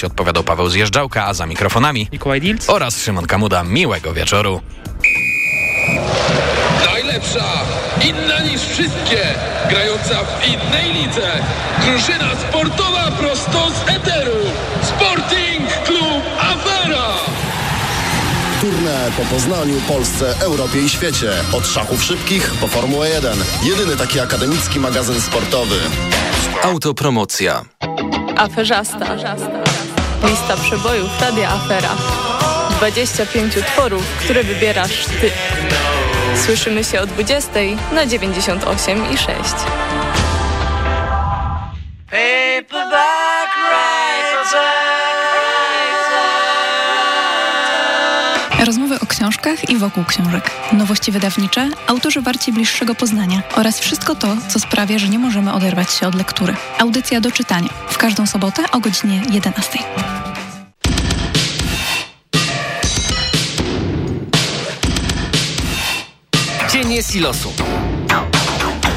informacji odpowiadał Paweł Zjeżdżałka, a za mikrofonami Mikołaj Dilc oraz Szymon Kamuda. Miłego wieczoru. Najlepsza, inna niż wszystkie, grająca w innej lidze. Drużyna sportowa prosto z eteru. Sporting Klub Afera. Turne po Poznaniu, Polsce, Europie i świecie. Od szachów szybkich po Formułę 1. Jedyny taki akademicki magazyn sportowy. Autopromocja. Aferzasta. Lista przebojów Radia Afera. 25 utworów, które wybierasz Ty. Słyszymy się o 20 na 98 i 6. Rozmowy o książkach i wokół książek. Nowości wydawnicze, autorzy warci bliższego poznania oraz wszystko to, co sprawia, że nie możemy oderwać się od lektury. Audycja do czytania. W każdą sobotę o godzinie 11. Cienie silosu.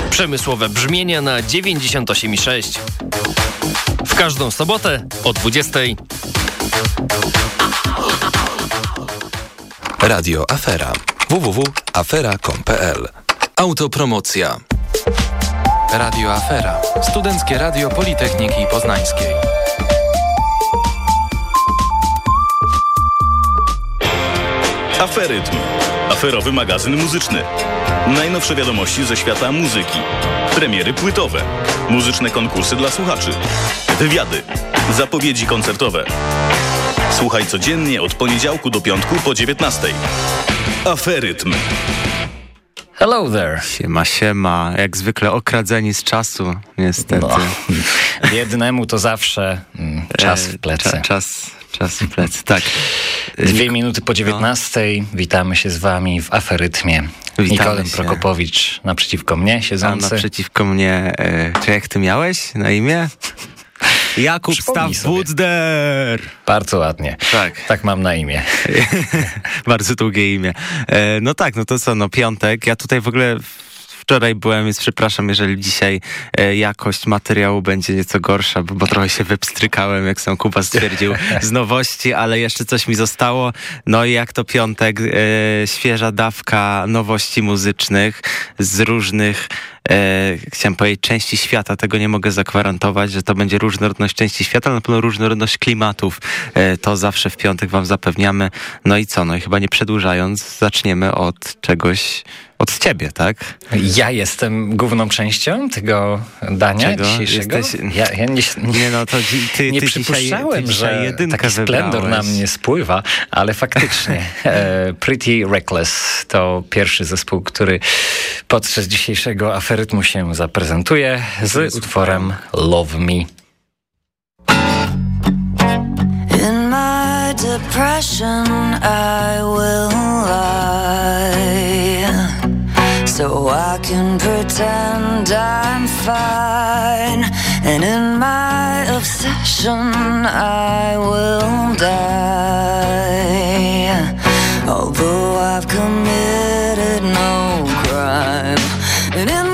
Przemysłowe brzmienia na 98,6. W każdą sobotę o 20. Radio Afera. www.afera.com.pl Autopromocja. Radio Afera. Studenckie Radio Politechniki Poznańskiej. Aferytm. Aferowy magazyn muzyczny. Najnowsze wiadomości ze świata muzyki. Premiery płytowe. Muzyczne konkursy dla słuchaczy. Wywiady. Zapowiedzi koncertowe. Słuchaj codziennie od poniedziałku do piątku po 19. Aferytm. Hello there. Siema, siema. Jak zwykle okradzeni z czasu, niestety. No, jednemu to zawsze mm, czas w plecy. Cza, czas, czas w plecy, tak. Dwie minuty po 19. No. Witamy się z wami w Aferytmie. Witamy Nikodem się. Prokopowicz naprzeciwko mnie A siedzący. naprzeciwko mnie, e, czy jak ty miałeś na imię? Jakub Przypomnij Staw sobie. Budzder. Bardzo ładnie. Tak. Tak mam na imię. Bardzo długie imię. E, no tak, no to co, no piątek. Ja tutaj w ogóle wczoraj byłem, więc przepraszam, jeżeli dzisiaj e, jakość materiału będzie nieco gorsza, bo, bo trochę się wypstrykałem, jak sam Kuba stwierdził, z nowości, ale jeszcze coś mi zostało. No i jak to piątek, e, świeża dawka nowości muzycznych z różnych chciałem powiedzieć części świata, tego nie mogę zagwarantować, że to będzie różnorodność części świata, ale na pewno różnorodność klimatów. E, to zawsze w piątek wam zapewniamy. No i co, no i chyba nie przedłużając, zaczniemy od czegoś, od ciebie, tak? Ja jestem główną częścią tego dania Czego? dzisiejszego. Jesteś- Ja, ja nie, nie, Nie no, to ty, nie ty dzisiaj, przypuszczałem, ty dzisiaj że jedynkę taki splendor na wybrałeś. mnie spływa, ale faktycznie e, Pretty Reckless to pierwszy zespół, który podczas dzisiejszego aferytmu się zaprezentuje z utworem Love Me. In my depression, I will lie so I can pretend I'm fine. And in my obsession, I will die. Although I've committed no crime, and in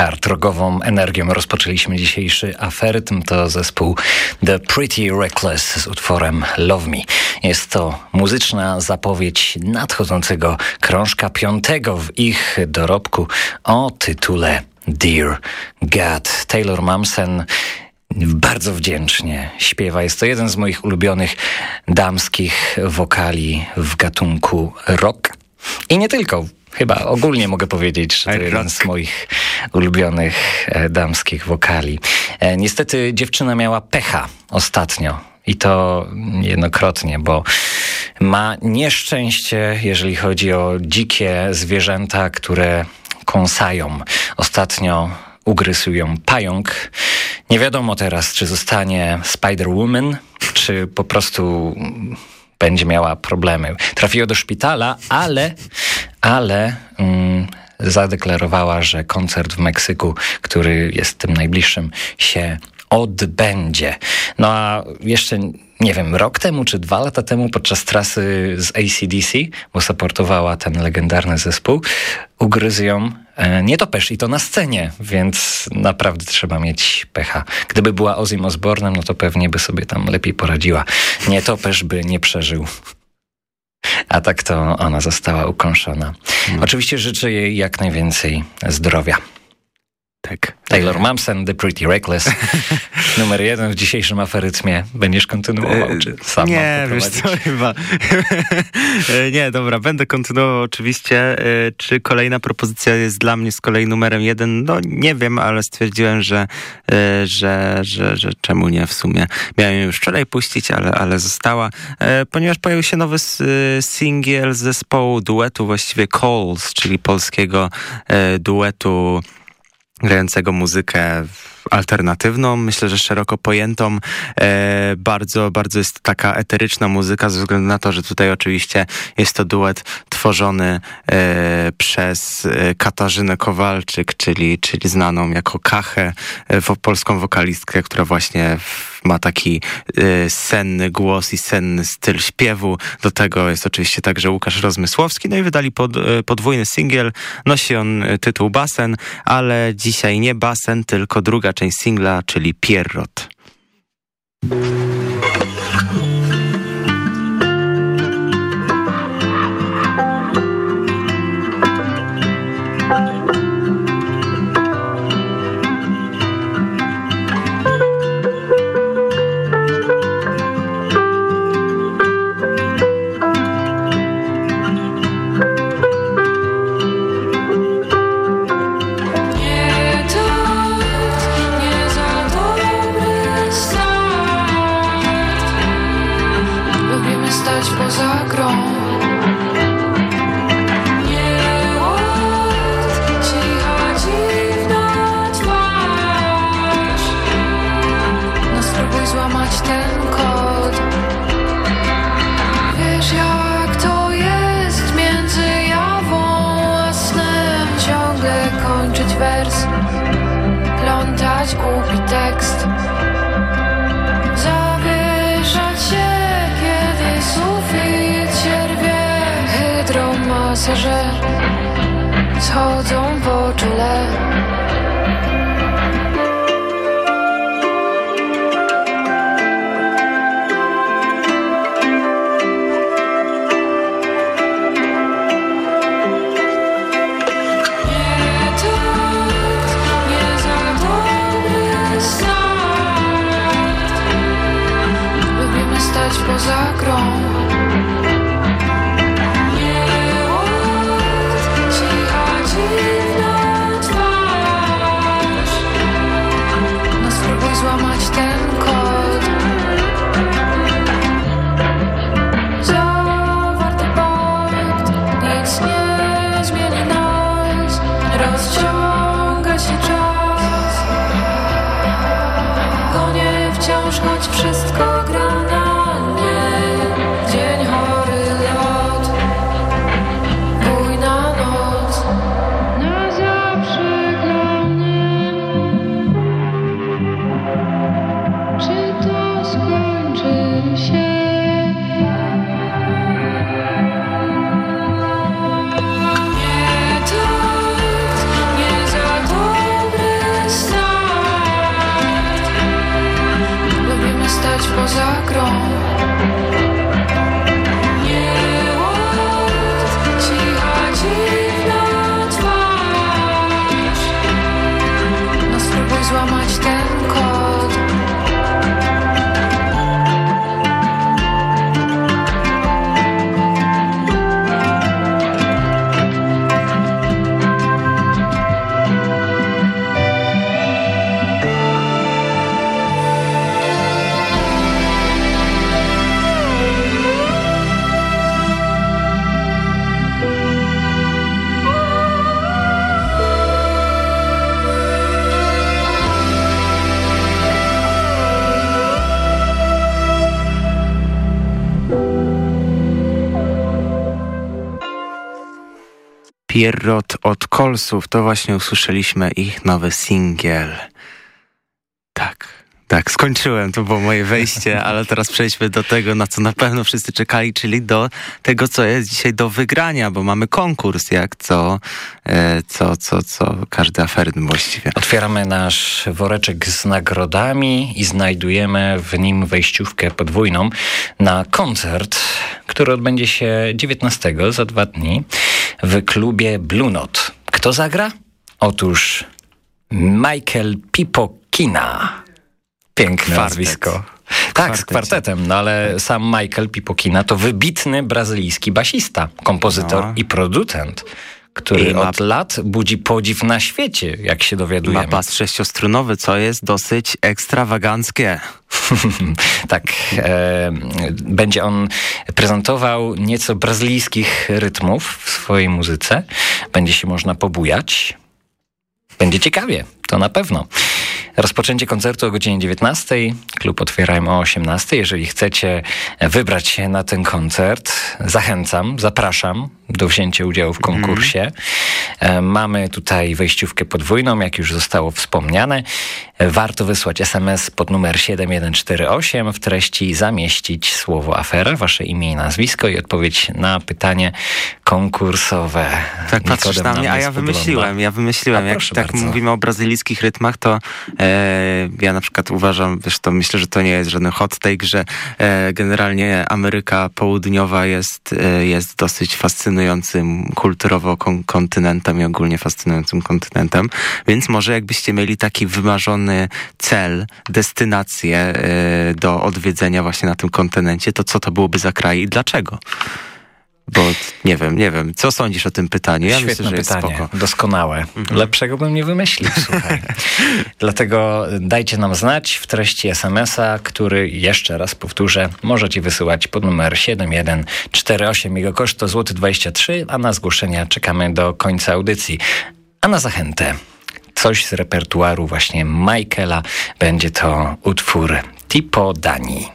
Z hardrogową energią rozpoczęliśmy dzisiejszy aferytm. To zespół The Pretty Reckless z utworem Love Me. Jest to muzyczna zapowiedź nadchodzącego krążka piątego w ich dorobku o tytule Dear God. Taylor Mamsen bardzo wdzięcznie śpiewa. Jest to jeden z moich ulubionych damskich wokali w gatunku rock. I nie tylko. Chyba ogólnie mogę powiedzieć, że to jeden z moich ulubionych e, damskich wokali. E, niestety dziewczyna miała pecha ostatnio. I to jednokrotnie, bo ma nieszczęście, jeżeli chodzi o dzikie zwierzęta, które kąsają. Ostatnio ugryzł ją pająk. Nie wiadomo teraz, czy zostanie Spider-Woman, czy po prostu będzie miała problemy. Trafiła do szpitala, ale, ale mm, zadeklarowała, że koncert w Meksyku, który jest tym najbliższym, się odbędzie. No a jeszcze, nie wiem, rok temu czy dwa lata temu podczas trasy z ACDC, bo supportowała ten legendarny zespół, ugryzł ją e, nietoperz i to na scenie, więc naprawdę trzeba mieć pecha. Gdyby była Ozzy Osbournem, no to pewnie by sobie tam lepiej poradziła. Nietoperz by nie przeżył. A tak to ona została ukąszona. Oczywiście życzę jej jak najwięcej zdrowia. Tak. Taylor Mamsen, The Pretty Reckless. Numer jeden w dzisiejszym aferytmie. Będziesz kontynuował, czy sam E, Nie, wiesz co, chyba. E, nie, dobra, będę kontynuował oczywiście. E, Czy kolejna propozycja jest dla mnie z kolei numerem jeden? No nie wiem, ale stwierdziłem, że, e, że, że, że czemu nie w sumie. Miałem ją już wczoraj puścić, ale, ale została, E, ponieważ pojawił się nowy e, singiel zespołu duetu, właściwie Calls, czyli polskiego e, duetu grającego muzykę alternatywną, myślę, że szeroko pojętą. E, bardzo, bardzo jest taka eteryczna muzyka, ze względu na to, że tutaj oczywiście jest to duet tworzony e, przez e, Katarzynę Kowalczyk, czyli, czyli znaną jako Kachę, e, polską wokalistkę, która właśnie ma taki e, senny głos i senny styl śpiewu. Do tego jest oczywiście także Łukasz Rozmysłowski. No i wydali pod, e, podwójny singiel. Nosi on e, tytuł Basen, ale dzisiaj nie Basen, tylko druga singla, czyli Pierrot. Schodzą po czule Nie Pierrot od Kolsów, to właśnie usłyszeliśmy ich nowy singiel. Tak, tak, skończyłem, to było moje wejście, ale teraz przejdźmy do tego, na co na pewno wszyscy czekali, czyli do tego, co jest dzisiaj do wygrania, bo mamy konkurs, jak co, e, co, co, co każdy aferyn właściwie. Otwieramy nasz woreczek z nagrodami i znajdujemy w nim wejściówkę podwójną na koncert, który odbędzie się 19 za dwa dni w klubie Blue Note. Kto zagra? Otóż Michael Pipokina. Piękne Kwartet. nazwisko. Tak, z kwartetem, no ale sam Michael Pipokina to wybitny brazylijski basista, kompozytor No. i producent, który ma- od lat budzi podziw na świecie, jak się dowiadujemy. Ma bas sześciostrunowy, co jest dosyć ekstrawaganckie. tak, e, będzie on prezentował nieco brazylijskich rytmów w swojej muzyce. Będzie się można pobujać. Będzie ciekawie, to na pewno. Rozpoczęcie koncertu o godzinie 19. Klub otwierajmy o 18. Jeżeli chcecie wybrać się na ten koncert, zachęcam, zapraszam do wzięcia udziału w konkursie. E, Mamy tutaj wejściówkę podwójną, jak już zostało wspomniane. E, Warto wysłać SMS pod numer 7148, w treści zamieścić słowo afera, wasze imię i nazwisko i odpowiedź na pytanie konkursowe. Tak patrzysz Nikodem na mnie, a ja wymyśliłem, ja wymyśliłem. A Jak tak bardzo. mówimy o brazylijskich rytmach, to e, ja na przykład uważam, wiesz, to myślę, że to nie jest żaden hot take, że e, generalnie Ameryka Południowa jest, e, jest dosyć fascynującym kulturowo kon- kontynentem i ogólnie fascynującym kontynentem, więc może jakbyście mieli taki wymarzony cel, destynację e, do odwiedzenia właśnie na tym kontynencie, to co to byłoby za kraj i dlaczego? Bo nie wiem, nie wiem. Co sądzisz o tym pytaniu? Ja Świetne myślę, że jest pytanie, spoko. doskonałe. Lepszego bym nie wymyślił, słuchaj. Dlatego dajcie nam znać w treści SMS-a, który jeszcze raz powtórzę, możecie wysyłać pod numer 7148. Jego koszt to złoty 23, a na zgłoszenia czekamy do końca audycji. A na zachętę coś z repertuaru właśnie Michaela będzie to utwór Tipo Dani.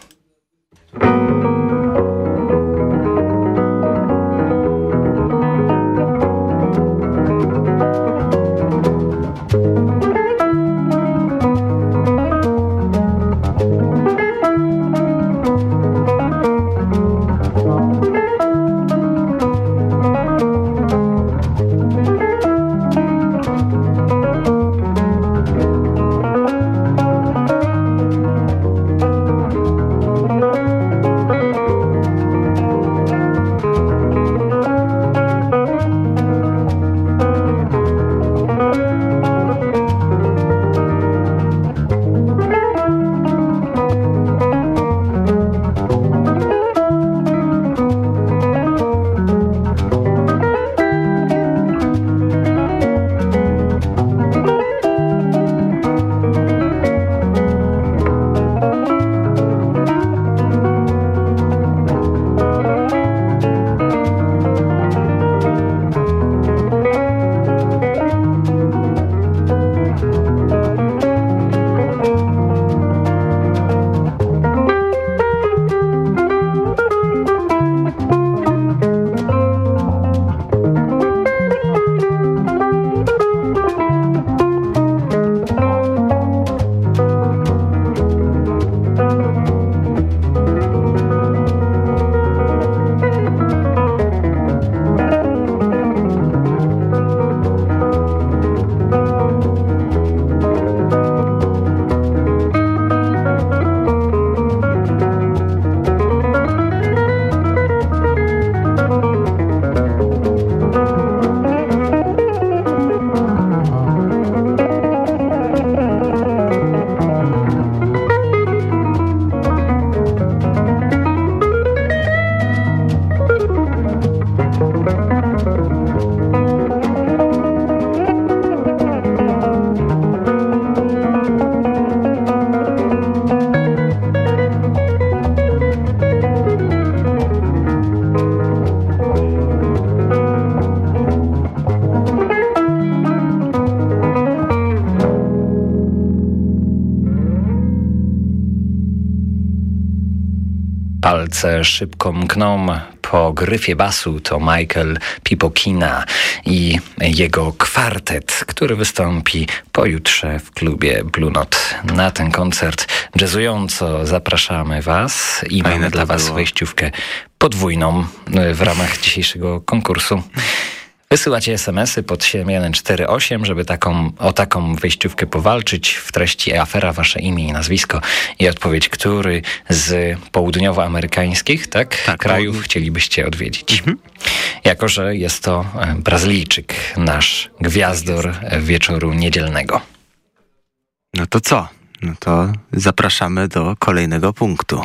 Szybko mkną. Po gryfie basu to Michael Pipokina i jego kwartet, który wystąpi pojutrze w klubie Blue Note. Na ten koncert jazzująco zapraszamy Was i Fajne mamy dla Was było. wejściówkę podwójną w ramach dzisiejszego konkursu. Wysyłacie SMS-y pod 7148, żeby taką, o taką wejściówkę powalczyć. W treści afera wasze imię i nazwisko i odpowiedź, który z południowoamerykańskich tak, krajów chcielibyście odwiedzić. Jako, że jest to e, Brazylijczyk, nasz gwiazdor wieczoru niedzielnego. No to co? No to zapraszamy do kolejnego punktu.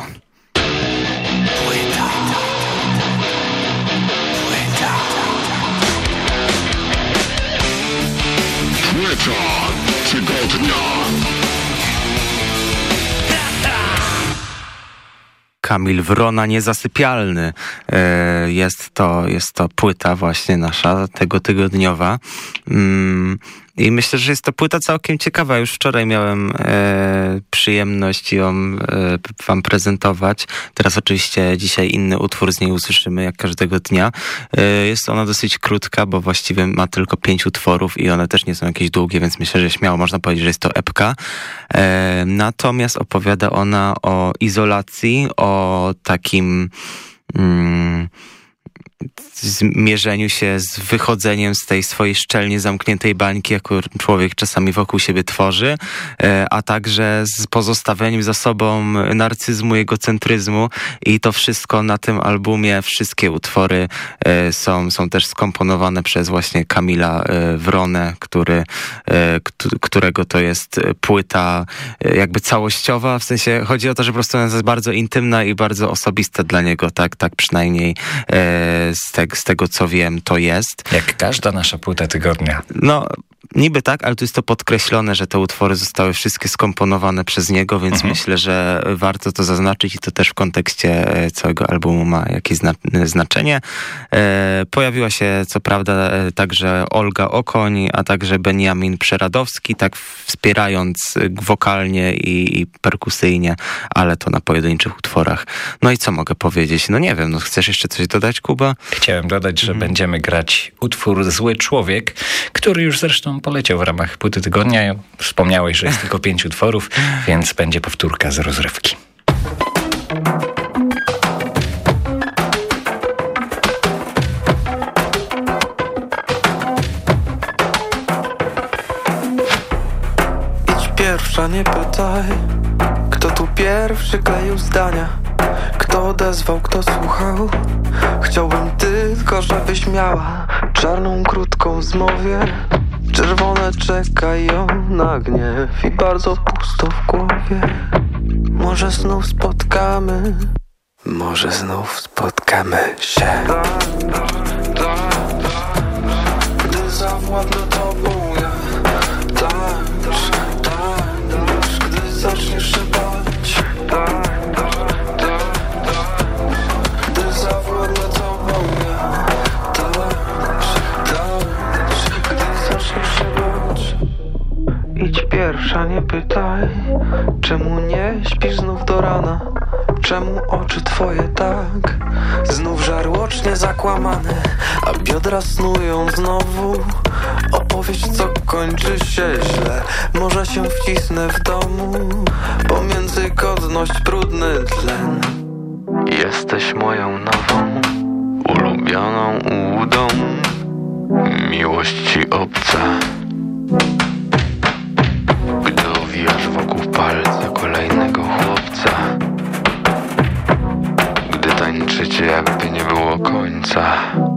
Tygodnia. Kamil Wrona Niezasypialny. E, Jest to, jest to płyta właśnie nasza, tego tygodniowa. I myślę, że jest to płyta całkiem ciekawa. Już wczoraj miałem e, przyjemność ją e, wam prezentować. Teraz oczywiście dzisiaj inny utwór z niej usłyszymy, jak każdego dnia. E, jest ona dosyć krótka, bo właściwie ma tylko pięć utworów i one też nie są jakieś długie, więc myślę, że śmiało można powiedzieć, że jest to epka. E, natomiast opowiada ona o izolacji, o takim mm, zmierzeniu się z wychodzeniem z tej swojej szczelnie zamkniętej bańki, jaką człowiek czasami wokół siebie tworzy, e, a także z pozostawieniem za sobą narcyzmu, egocentryzmu i to wszystko na tym albumie, wszystkie utwory e, są, są też skomponowane przez właśnie Kamila e, Wronę, który, kt- którego to jest płyta jakby całościowa, w sensie chodzi o to, że po prostu ona jest bardzo intymna i bardzo osobista dla niego, tak, tak przynajmniej z, te, z tego, co wiem, to jest. Jak każda nasza płyta tygodnia. No, niby tak, ale tu jest to podkreślone, że te utwory zostały wszystkie skomponowane przez niego, więc Mhm. myślę, że warto to zaznaczyć i to też w kontekście e, całego albumu ma jakieś zna znaczenie. E, pojawiła się co prawda e, także Olga Okoń, a także Beniamin Przeradowski, tak wspierając e, wokalnie i, i perkusyjnie, ale to na pojedynczych utworach. No i co mogę powiedzieć? No nie wiem, no chcesz jeszcze coś dodać, Kuba? Chciałem dodać, że będziemy grać utwór Zły Człowiek, który już zresztą poleciał w ramach płyty tygodnia. Wspomniałeś, że jest tylko pięć utworów, więc będzie powtórka z rozrywki. Idź pierwsza, nie pytaj Kto tu pierwszy kleił zdania Kto odezwał, kto słuchał Chciałbym tylko, żebyś miała Czarną, krótką zmowie Czerwone czekają na gniew I bardzo pusto w głowie. Może znów spotkamy Może znów spotkamy się. Gdy zawładnę tobą ja. Tańcz, tańcz, gdy zaczniesz się bać pierwsza, nie pytaj Czemu nie śpisz znów do rana? Czemu oczy twoje tak? Znów żarłocznie zakłamane A biodra snują znowu? Opowieść, co kończy się źle Może się wcisnę w domu? Pomiędzy godność, brudny tlen. Jesteś moją nową Ulubioną ułudą Miłość ci obca było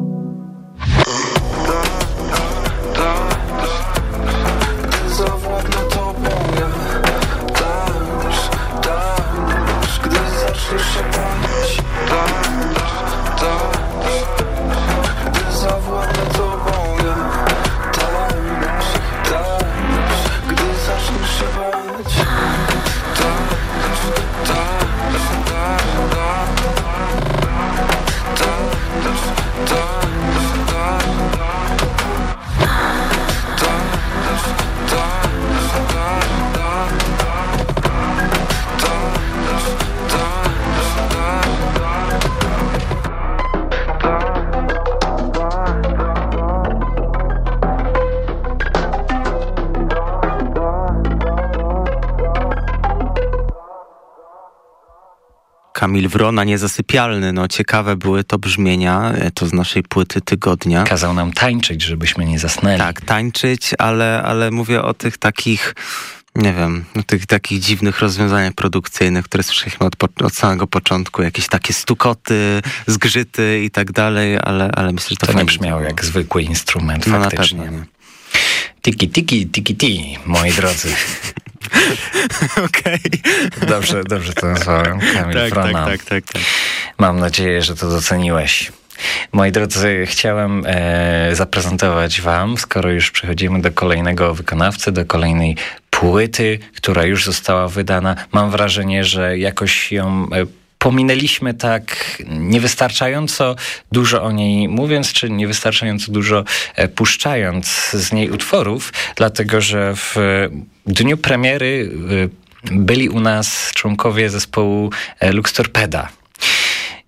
Kamil Wrona, Niezasypialny. No ciekawe były to brzmienia, e, to z naszej płyty tygodnia. Kazał nam tańczyć, żebyśmy nie zasnęli. Tak, tańczyć, ale, ale mówię o tych takich nie wiem, o tych takich dziwnych rozwiązaniach produkcyjnych, które słyszeliśmy od, od samego początku, jakieś takie stukoty, zgrzyty i tak dalej, ale, ale myślę, że to, To nie brzmiało było. jak zwykły instrument No na faktycznie. pewno nie. Tiki, tiki, tiki, ti, moi drodzy. Okej. Dobrze, dobrze to nazwałem. Kamil Tak, tak, tak, tak, tak. Mam nadzieję, że to doceniłeś. Moi drodzy, chciałem e, zaprezentować Wam, skoro już przechodzimy do kolejnego wykonawcy, do kolejnej płyty, która już została wydana. Mam wrażenie, że jakoś ją e, pominęliśmy tak niewystarczająco dużo o niej mówiąc, czy niewystarczająco dużo e, puszczając z niej utworów, dlatego że w dniu premiery e, byli u nas członkowie zespołu e, Lux Torpeda.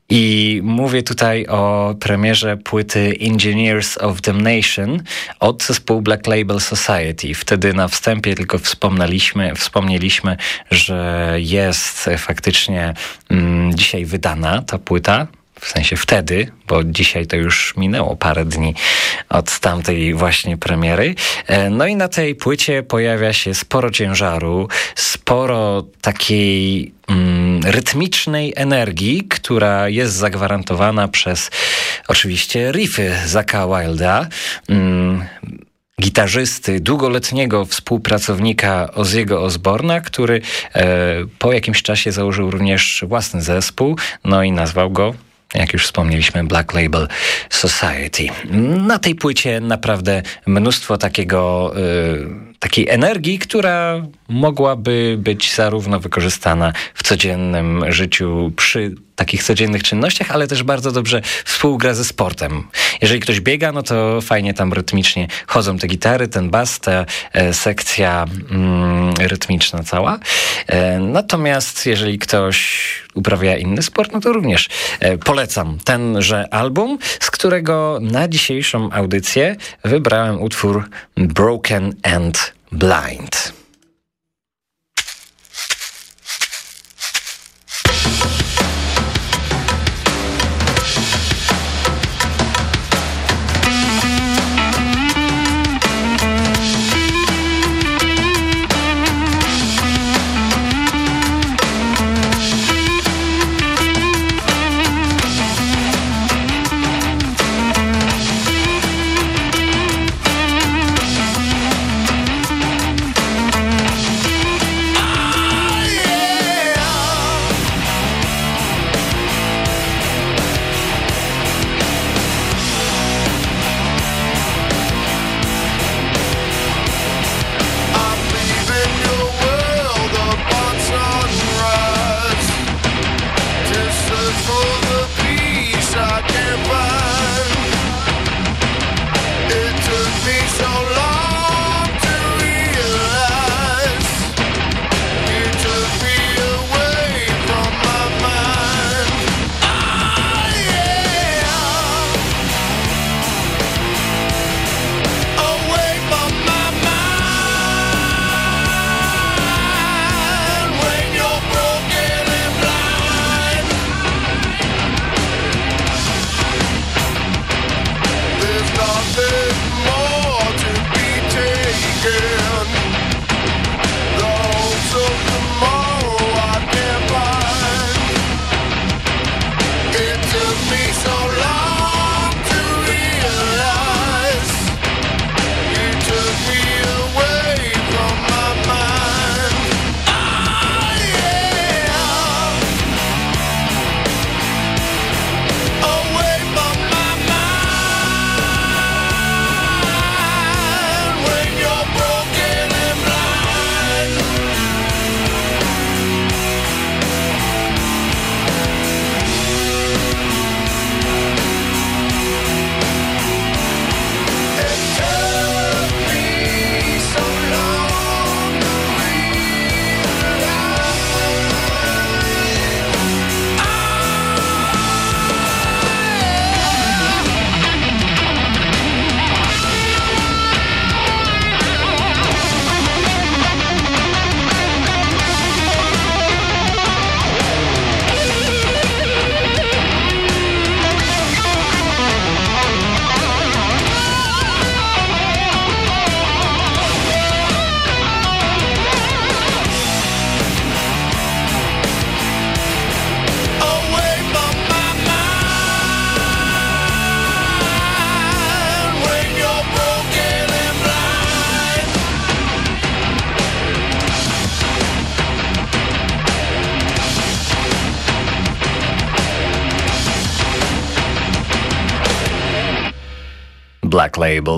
I mówię tutaj o premierze płyty Engineers of Damnation od zespołu Black Label Society. Wtedy na wstępie tylko wspomnieliśmy, wspomnieliśmy że jest faktycznie mm, dzisiaj wydana ta płyta. W sensie wtedy, bo dzisiaj to już minęło parę dni od tamtej właśnie premiery. E, No i na tej płycie pojawia się sporo ciężaru, sporo takiej mm, rytmicznej energii, która jest zagwarantowana przez oczywiście riffy Zaka Wilda. Mm, gitarzysty, długoletniego współpracownika Ozziego Osborna, który e, po jakimś czasie założył również własny zespół, no i nazwał go jak już wspomnieliśmy, Black Label Society. Na tej płycie naprawdę mnóstwo takiego, y, takiej energii, która mogłaby być zarówno wykorzystana w codziennym życiu przy takich codziennych czynnościach, ale też bardzo dobrze współgra ze sportem. Jeżeli ktoś biega, no to fajnie tam rytmicznie chodzą te gitary, ten bas, ta e, sekcja mm, rytmiczna cała. E, natomiast jeżeli ktoś uprawia inny sport, no to również e, polecam tenże album, z którego na dzisiejszą audycję wybrałem utwór Broken and Blind.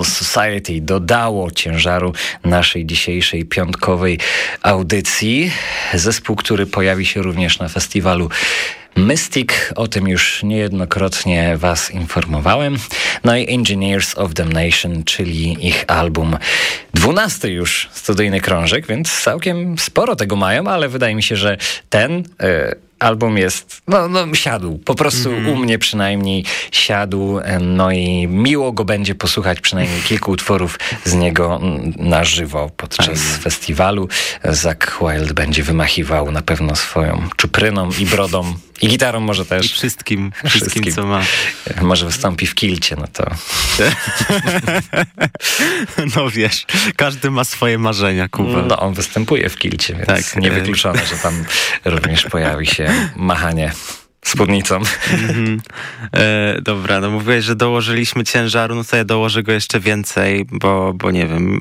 Society dodało ciężaru naszej dzisiejszej piątkowej audycji. Zespół, który pojawi się również na festiwalu Mystic, o tym już niejednokrotnie Was informowałem. No i Engineers of Damnation, czyli ich album dwunasty już studyjny krążek, więc całkiem sporo tego mają, ale wydaje mi się, że ten... Yy, album jest, no, no siadł, po prostu mm. u mnie przynajmniej siadł, no i miło go będzie posłuchać przynajmniej kilku utworów z niego na żywo podczas festiwalu. Zach Wild będzie wymachiwał na pewno swoją czupryną i brodą i gitarą może też. I wszystkim, wszystkim, wszystkim, co ma. Może wystąpi w kilcie, no to... no wiesz, każdy ma swoje marzenia, Kuba. No, on występuje w kilcie, więc tak, niewykluczone, że tam również pojawi się machanie spódnicą. Mm-hmm. E, dobra, no mówiłeś, że dołożyliśmy ciężaru, no to ja dołożę go jeszcze więcej, bo, bo nie wiem.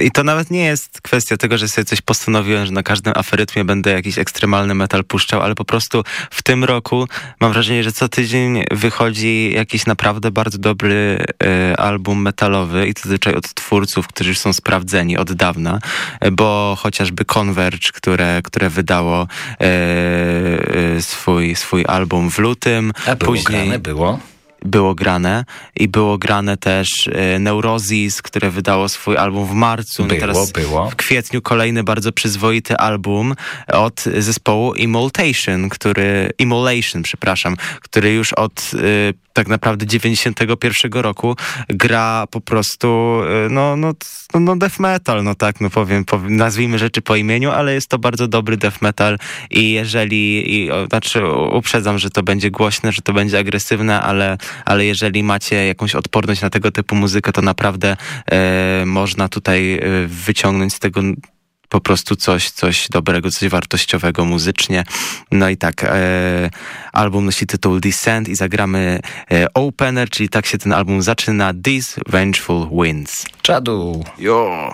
I to nawet nie jest kwestia tego, że sobie coś postanowiłem, że na każdym aferytmie będę jakiś ekstremalny metal puszczał, ale po prostu w tym roku mam wrażenie, że co tydzień wychodzi jakiś naprawdę bardzo dobry e, album metalowy i to zazwyczaj od twórców, którzy już są sprawdzeni od dawna, bo chociażby Converge, które, które wydało e, e swój swój album w lutym. A było Później grane, było? Było grane i było grane też e, Neurosis, które wydało swój album w marcu. Było, teraz było. W kwietniu kolejny bardzo przyzwoity album od zespołu Immolation, który, Immolation, przepraszam, który już od y, tak naprawdę 91 roku gra po prostu y, no, no, no, no death metal, no tak, no powiem, powiem, nazwijmy rzeczy po imieniu, ale jest to bardzo dobry death metal i jeżeli, i, znaczy uprzedzam, że to będzie głośne, że to będzie agresywne, ale, ale jeżeli macie jakąś odporność na tego typu muzykę, to naprawdę e, można tutaj e, wyciągnąć z tego po prostu coś, coś dobrego, coś wartościowego muzycznie. No i tak, e, album nosi tytuł Descent i zagramy e, Opener, czyli tak się ten album zaczyna, These Vengeful Winds. Czadu! Jo!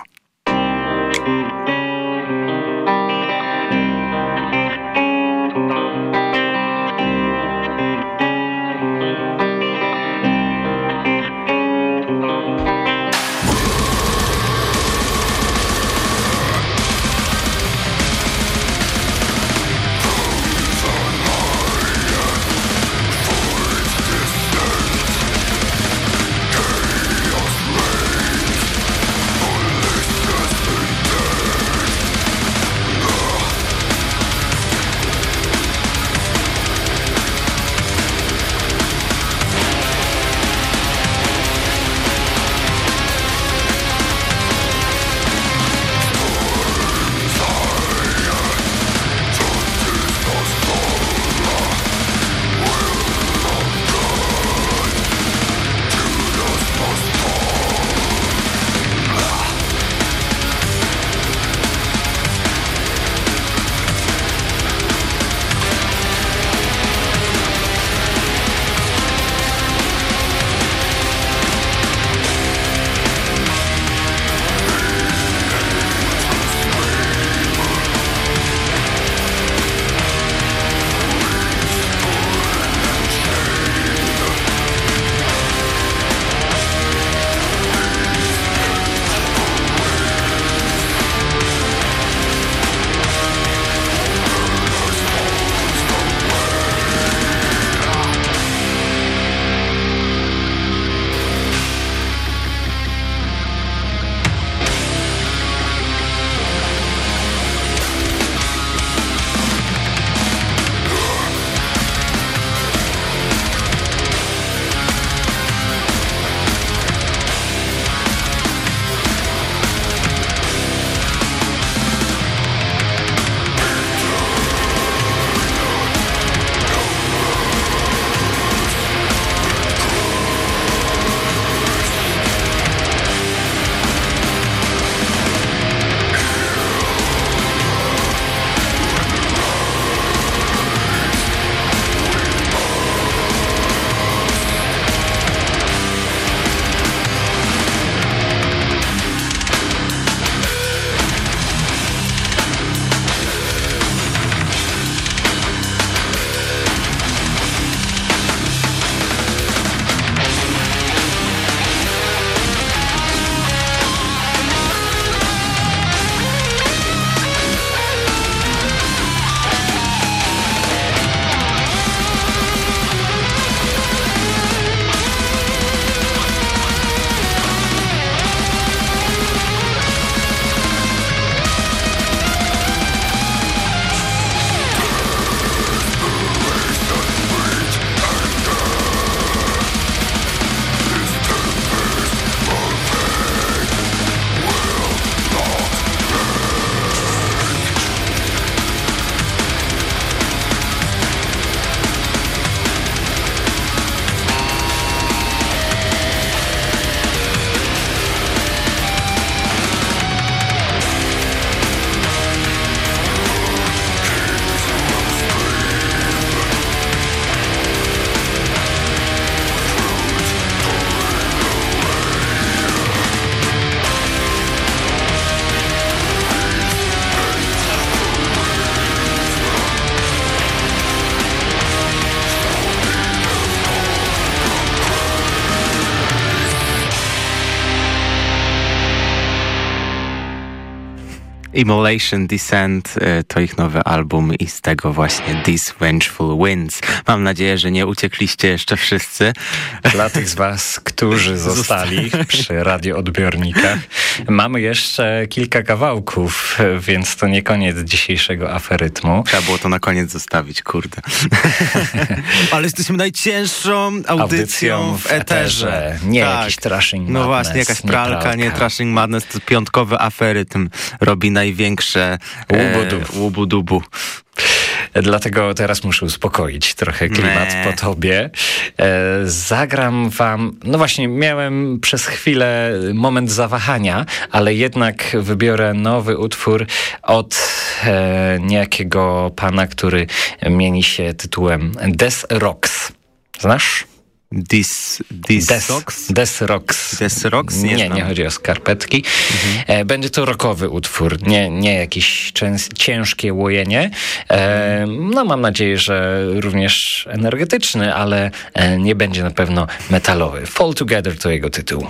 Immolation Descent e, to ich nowy album i z tego właśnie These Vengeful Winds. Mam nadzieję, że nie uciekliście jeszcze wszyscy. Dla tych z was, którzy zostali przy radioodbiornikach, mamy jeszcze kilka kawałków, więc to nie koniec dzisiejszego aferytmu. Trzeba było to na koniec zostawić, kurde. Ale jesteśmy najcięższą audycją, Audycją w eterze. Nie jakiś Trashing No Madness, właśnie, jakaś nie pralka, nie. Trashing Madness, to piątkowy aferytm robi największe Łubu-dubu. e, łubu-dubu. Dlatego teraz muszę uspokoić trochę klimat Nie. po tobie. E, zagram wam, no właśnie, miałem przez chwilę moment zawahania, ale jednak wybiorę nowy utwór od e, niejakiego pana, który mieni się tytułem Des Rocks. Znasz? Dis, dis Des, Rocks? Des Rocks. Des Rocks? Nie Nie, nie chodzi o skarpetki. E, Będzie to rockowy utwór, nie, nie jakieś ciężkie łojenie. E, no mam nadzieję, że również energetyczny, ale e, nie będzie na pewno metalowy. Fall Together to jego tytuł.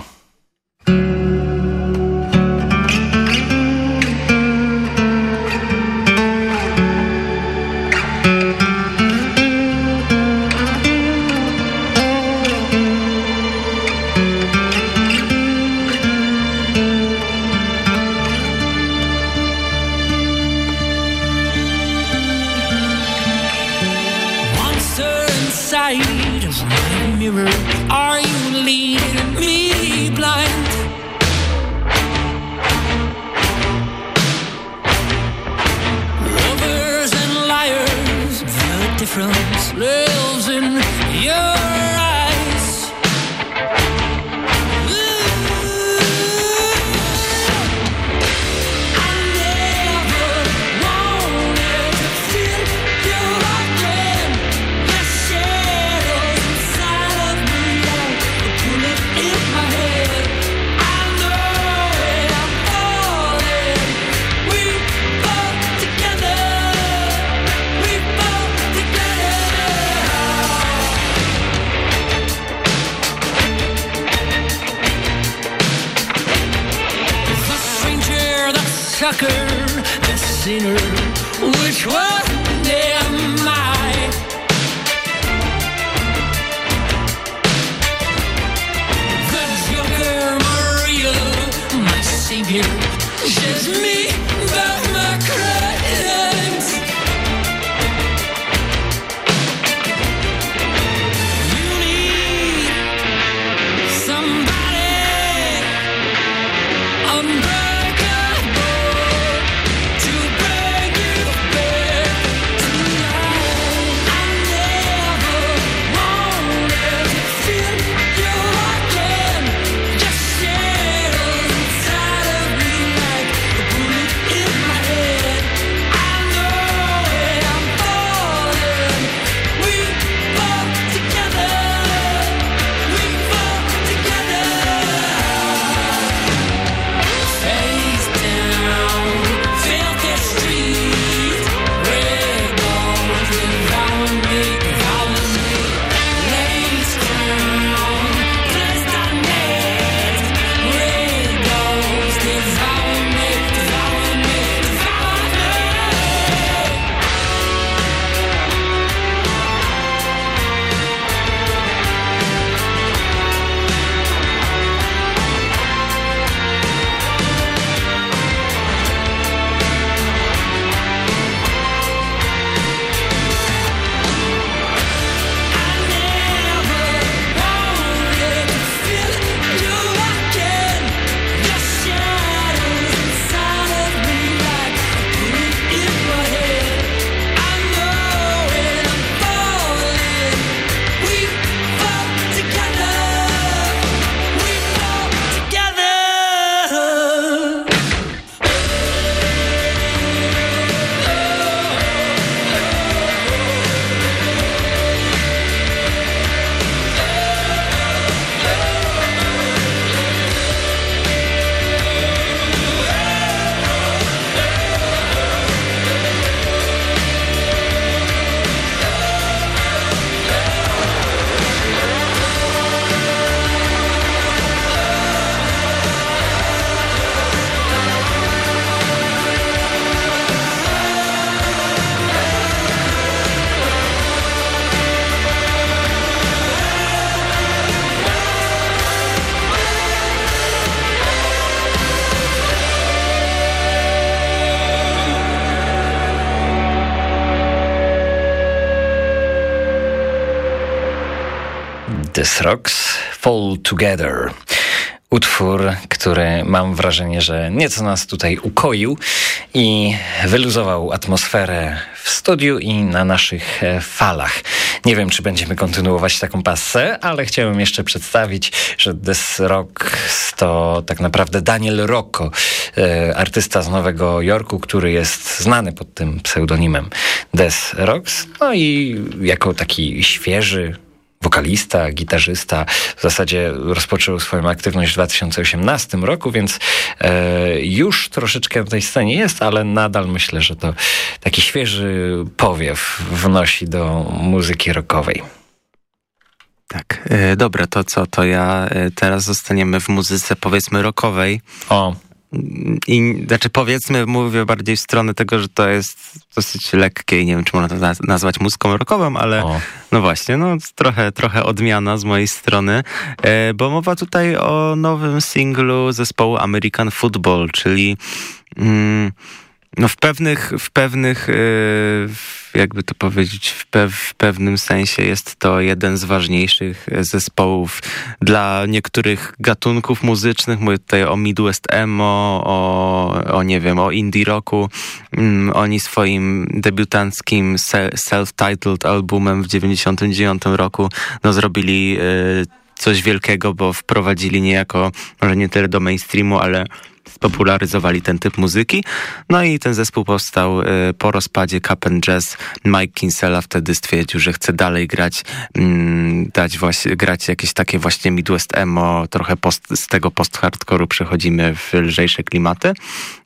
This Rocks Fall Together. Utwór, który mam wrażenie, że nieco nas tutaj ukoił i wyluzował atmosferę w studiu i na naszych e, falach. Nie wiem, czy będziemy kontynuować taką passę, ale chciałem jeszcze przedstawić, że Des Rocks to tak naprawdę Daniel Rocco, e, artysta z Nowego Jorku, który jest znany pod tym pseudonimem Des Rocks. No i jako taki świeży, wokalista, gitarzysta. W zasadzie rozpoczął swoją aktywność w 2018 roku, więc e, już troszeczkę na tej scenie jest, ale nadal myślę, że to taki świeży powiew wnosi do muzyki rockowej. Tak, e, dobra, to co, to ja e, teraz zostaniemy w muzyce powiedzmy rockowej. O. I znaczy powiedzmy, mówię bardziej w stronę tego, że to jest dosyć lekkie i nie wiem, czy można to naz- nazwać muzyką rockową, ale O. no właśnie, no trochę, trochę odmiana z mojej strony, e, bo mowa tutaj o nowym singlu zespołu American Football, czyli mm, no w pewnych, w pewnych, e, jakby to powiedzieć, w, w pewnym sensie jest to jeden z ważniejszych zespołów dla niektórych gatunków muzycznych. Mówię tutaj o Midwest Emo, o, o nie wiem, o indie rocku. Mm, oni swoim debiutanckim se- self-titled albumem w 99 roku no zrobili e, coś wielkiego, bo wprowadzili niejako, może nie tyle do mainstreamu, ale spopularyzowali ten typ muzyki. No i ten zespół powstał e, po rozpadzie Cup and Jazz. Mike Kinsella wtedy stwierdził, że chce dalej grać, mm, dać właśnie, grać jakieś takie właśnie Midwest emo, trochę post, z tego post-hardcore'u przechodzimy w lżejsze klimaty.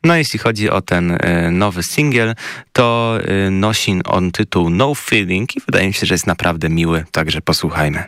No jeśli chodzi o ten e, nowy singiel, to e, nosi on tytuł No Feeling i wydaje mi się, że jest naprawdę miły, także posłuchajmy.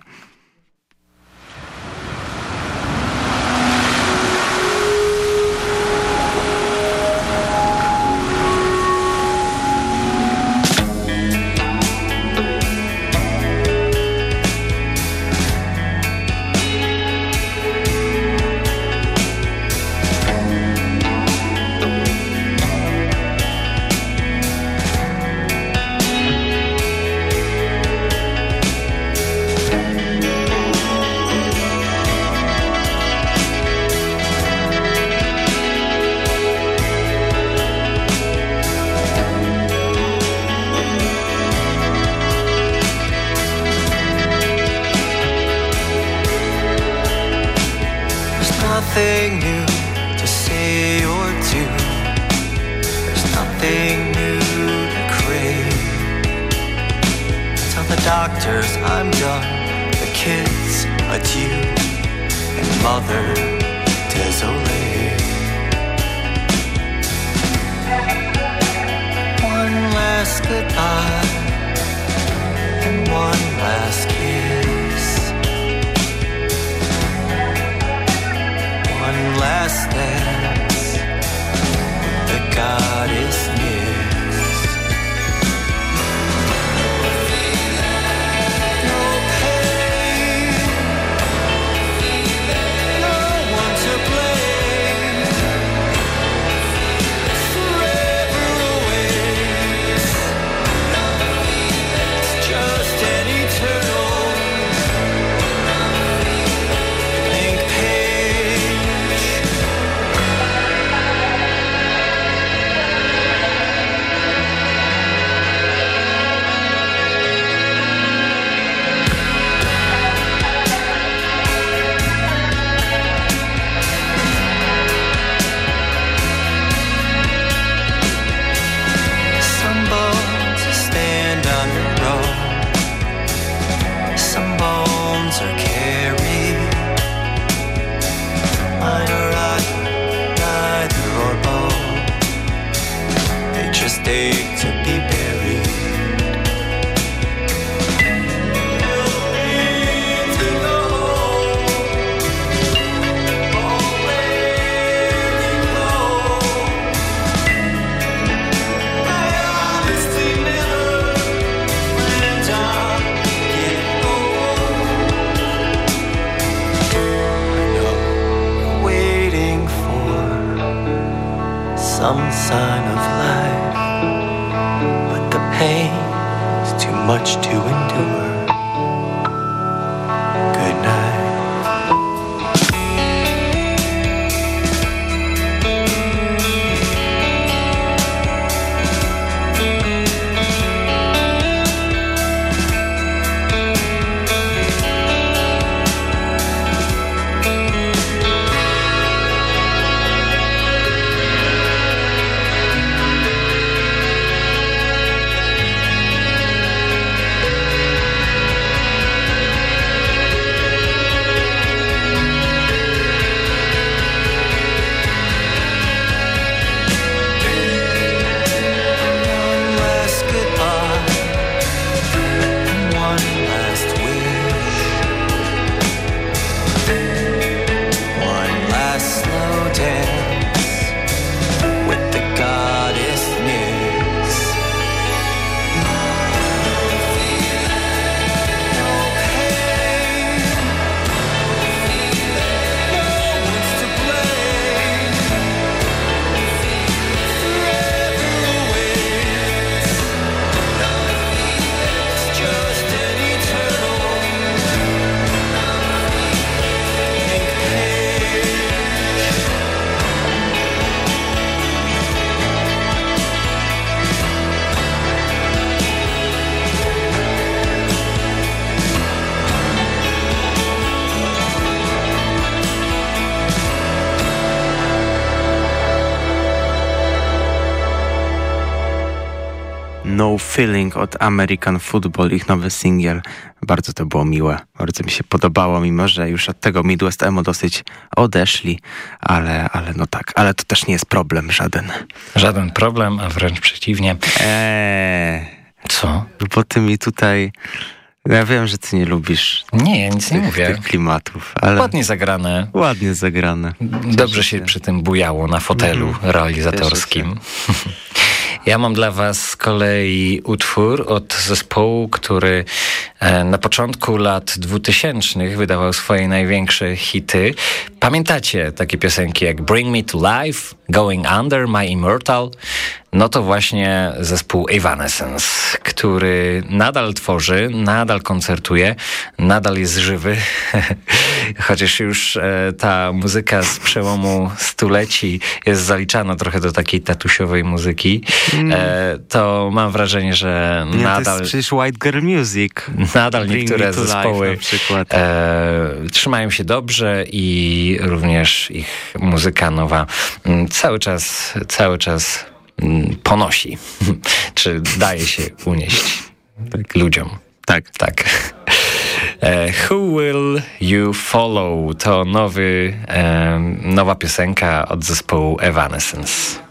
Feeling od American Football, ich nowy singiel. Bardzo to było miłe, bardzo mi się podobało, mimo że już od tego Midwest Emo dosyć odeszli, ale, ale no tak, ale to też nie jest problem żaden. Żaden problem, a wręcz przeciwnie. Eee. Co? Bo ty mi tutaj... Ja wiem, że ty nie lubisz. Nie, ja nic nie tych, mówię. Tych klimatów, ale. Ładnie zagrane. Ładnie zagrane. Dobrze się przy tym bujało na fotelu Mhm. realizatorskim. Ja mam dla Was z kolei utwór od zespołu, który e, na początku lat 2000 wydawał swoje największe hity. Pamiętacie takie piosenki jak Bring Me to Life, Going Under, My Immortal? No to właśnie zespół Evanescence, który nadal tworzy, nadal koncertuje, nadal jest żywy, chociaż już e, ta muzyka z przełomu stuleci jest zaliczana trochę do takiej tatusiowej muzyki, e, to mam wrażenie, że Mm. Nie, to nadal... jest przecież White Girl Music. Nadal Bring niektóre zespoły e, trzymają się dobrze i również ich muzyka nowa mm, cały czas, cały czas mm, ponosi, czy daje się unieść ludziom. Tak. Tak. E, Who Will You Follow to nowy, nowa piosenka od zespołu Evanescence.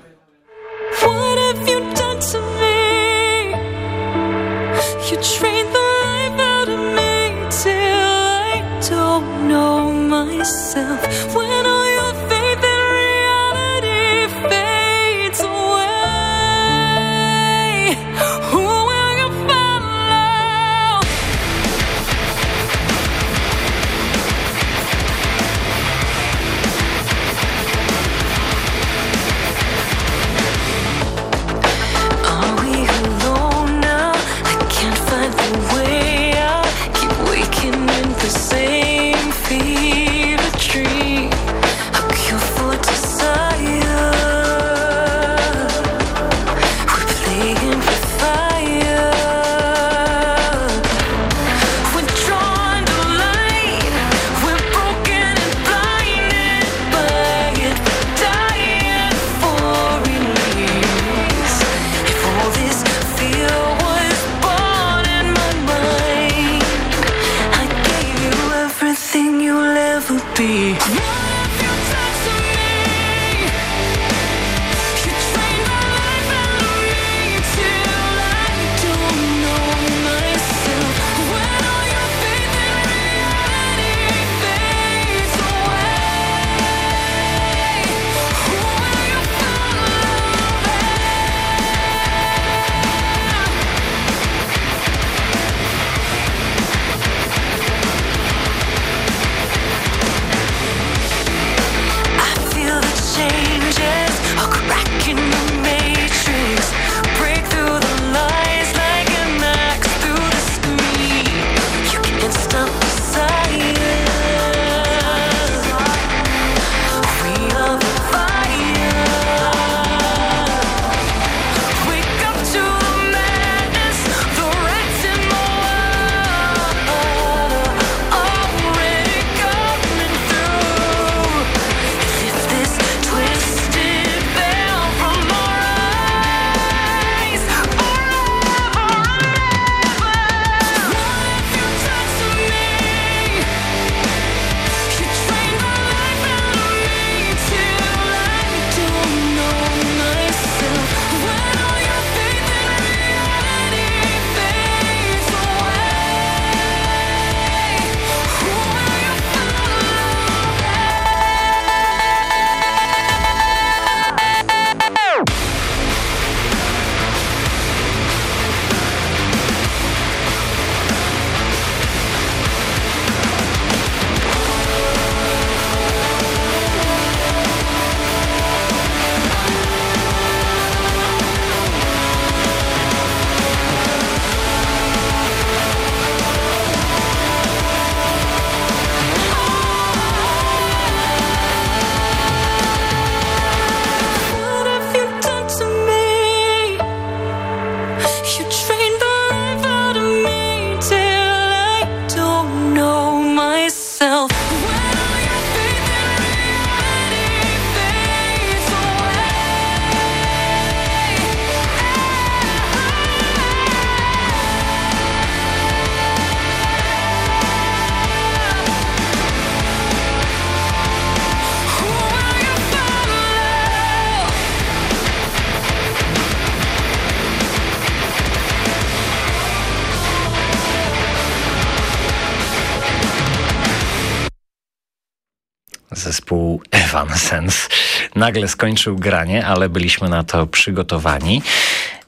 Evanescence. Nagle skończył granie, ale byliśmy na to przygotowani.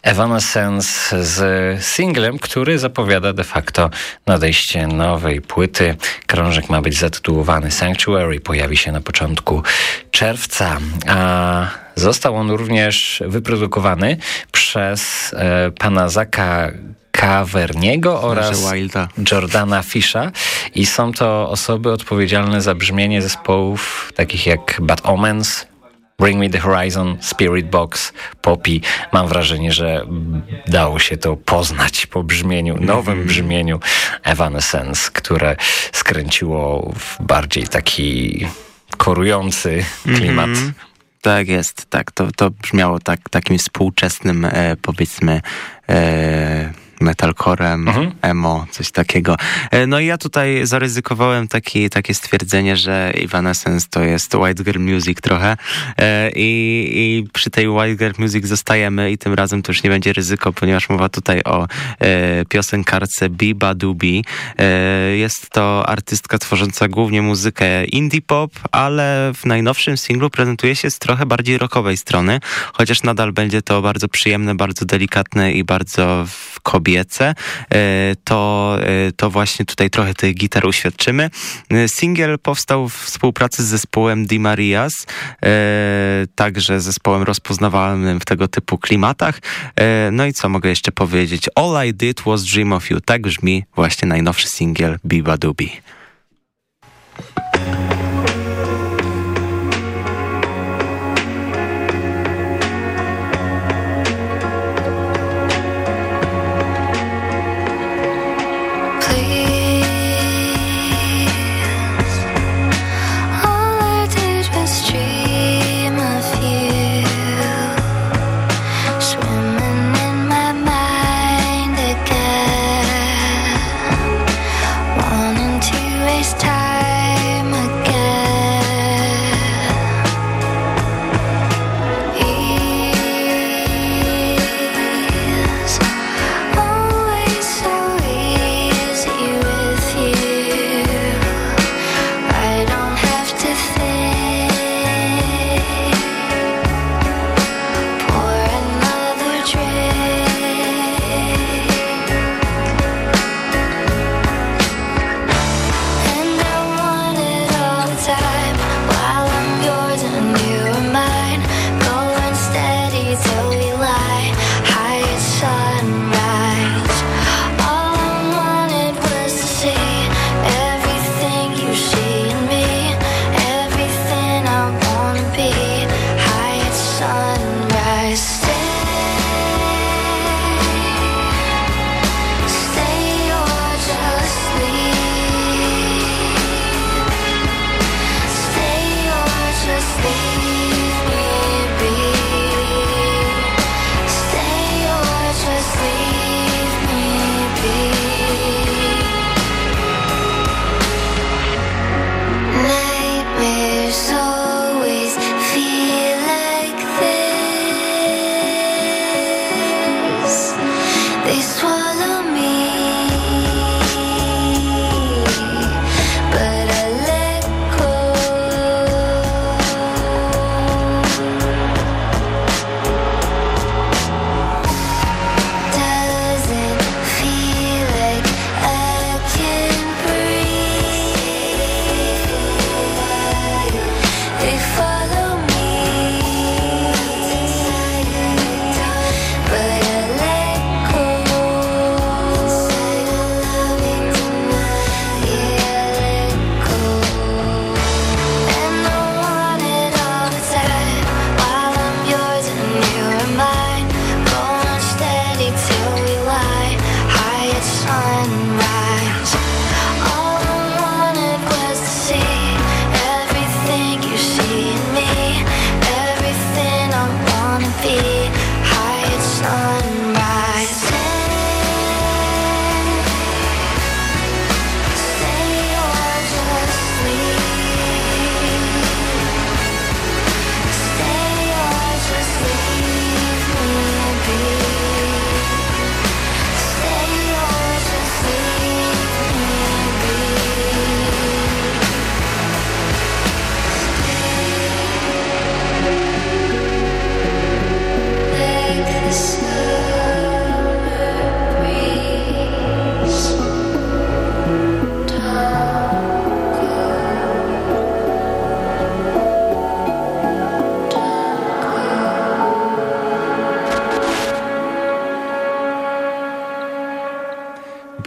Evanescence z singlem, który zapowiada de facto nadejście nowej płyty. Krążek ma być zatytułowany Sanctuary, pojawi się na początku czerwca, a został on również wyprodukowany przez e, pana Zaka Caverniego oraz Wilda. Jordana Fisha i są to osoby odpowiedzialne za brzmienie zespołów takich jak Bad Omens, Bring Me The Horizon, Spirit Box, Poppy. Mam wrażenie, że dało się to poznać po brzmieniu, nowym brzmieniu Evanescence, które skręciło w bardziej taki korujący klimat. Mhm. Tak jest, tak. To, to brzmiało tak, takim współczesnym, e, powiedzmy, e, metalcorem, emo, coś takiego. E, No i ja tutaj zaryzykowałem taki, takie stwierdzenie, że Evanescence to jest white girl music trochę E, i, i przy tej white girl music zostajemy i tym razem to już nie będzie ryzyko, ponieważ mowa tutaj o e, piosenkarce Biba Dubi. Jest to artystka tworząca głównie muzykę indie pop, ale w najnowszym singlu prezentuje się z trochę bardziej rockowej strony, chociaż nadal będzie to bardzo przyjemne, bardzo delikatne i bardzo w- kobiece, e, to, e, to właśnie tutaj trochę tych gitar uświadczymy. E, Singiel powstał w współpracy z zespołem Di Marias, także zespołem rozpoznawalnym w tego typu klimatach. No i co mogę jeszcze powiedzieć? All I Did Was Dream of You. Tak brzmi właśnie najnowszy singiel Biba Dubi.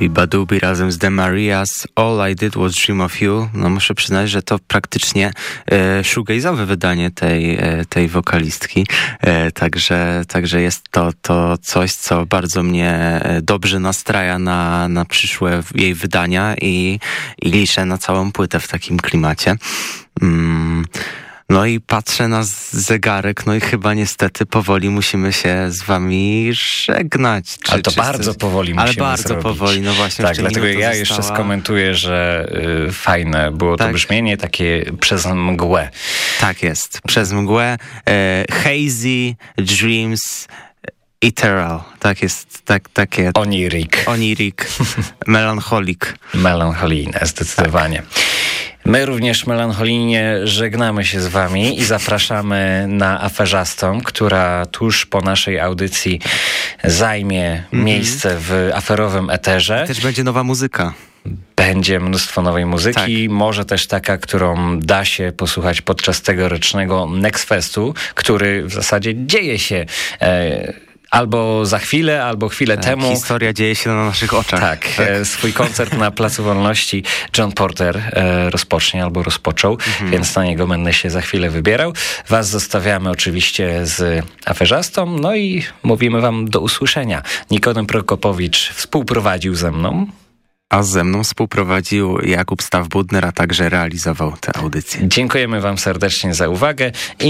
Badubi razem z The Marias. All I Did Was Dream of You. No muszę przyznać, że to praktycznie e, shoegaze'owe wydanie tej, e, tej wokalistki. E, także, także jest to, to coś, co bardzo mnie e, dobrze nastraja na, na przyszłe jej wydania i, i liczę na całą płytę w takim klimacie. Mm. No i patrzę na zegarek, no i chyba niestety powoli musimy się z wami żegnać. Czy, Ale to bardzo coś- powoli Ale musimy bardzo zrobić. powoli, no właśnie. Tak, jeszcze dlatego ja jeszcze została. skomentuję, że y, fajne było to Tak. brzmienie, takie przez mgłę. Tak jest, przez mgłę. E, hazy, Dreams, Ethereal. Tak jest, tak, takie. Onirik. Onirik, melancholik. Melancholijne, zdecydowanie. My również melancholijnie żegnamy się z wami i zapraszamy na aferzastą, która tuż po naszej audycji zajmie miejsce w aferowym eterze. Też będzie nowa muzyka. Będzie mnóstwo nowej muzyki, Tak. może też taka, którą da się posłuchać podczas tegorocznego Next Festu, który w zasadzie dzieje się e, albo za chwilę, albo chwilę Tak, temu. Historia dzieje się na naszych oczach. Tak, e, swój koncert na Placu Wolności John Porter e, rozpocznie albo rozpoczął, Mhm. więc na niego będę się za chwilę wybierał. Was zostawiamy oczywiście z aferzastą, no i mówimy wam do usłyszenia. Nikodem Prokopowicz współprowadził ze mną. A ze mną współprowadził Jakub Staw-Budner, a także realizował tę audycję. Dziękujemy wam serdecznie za uwagę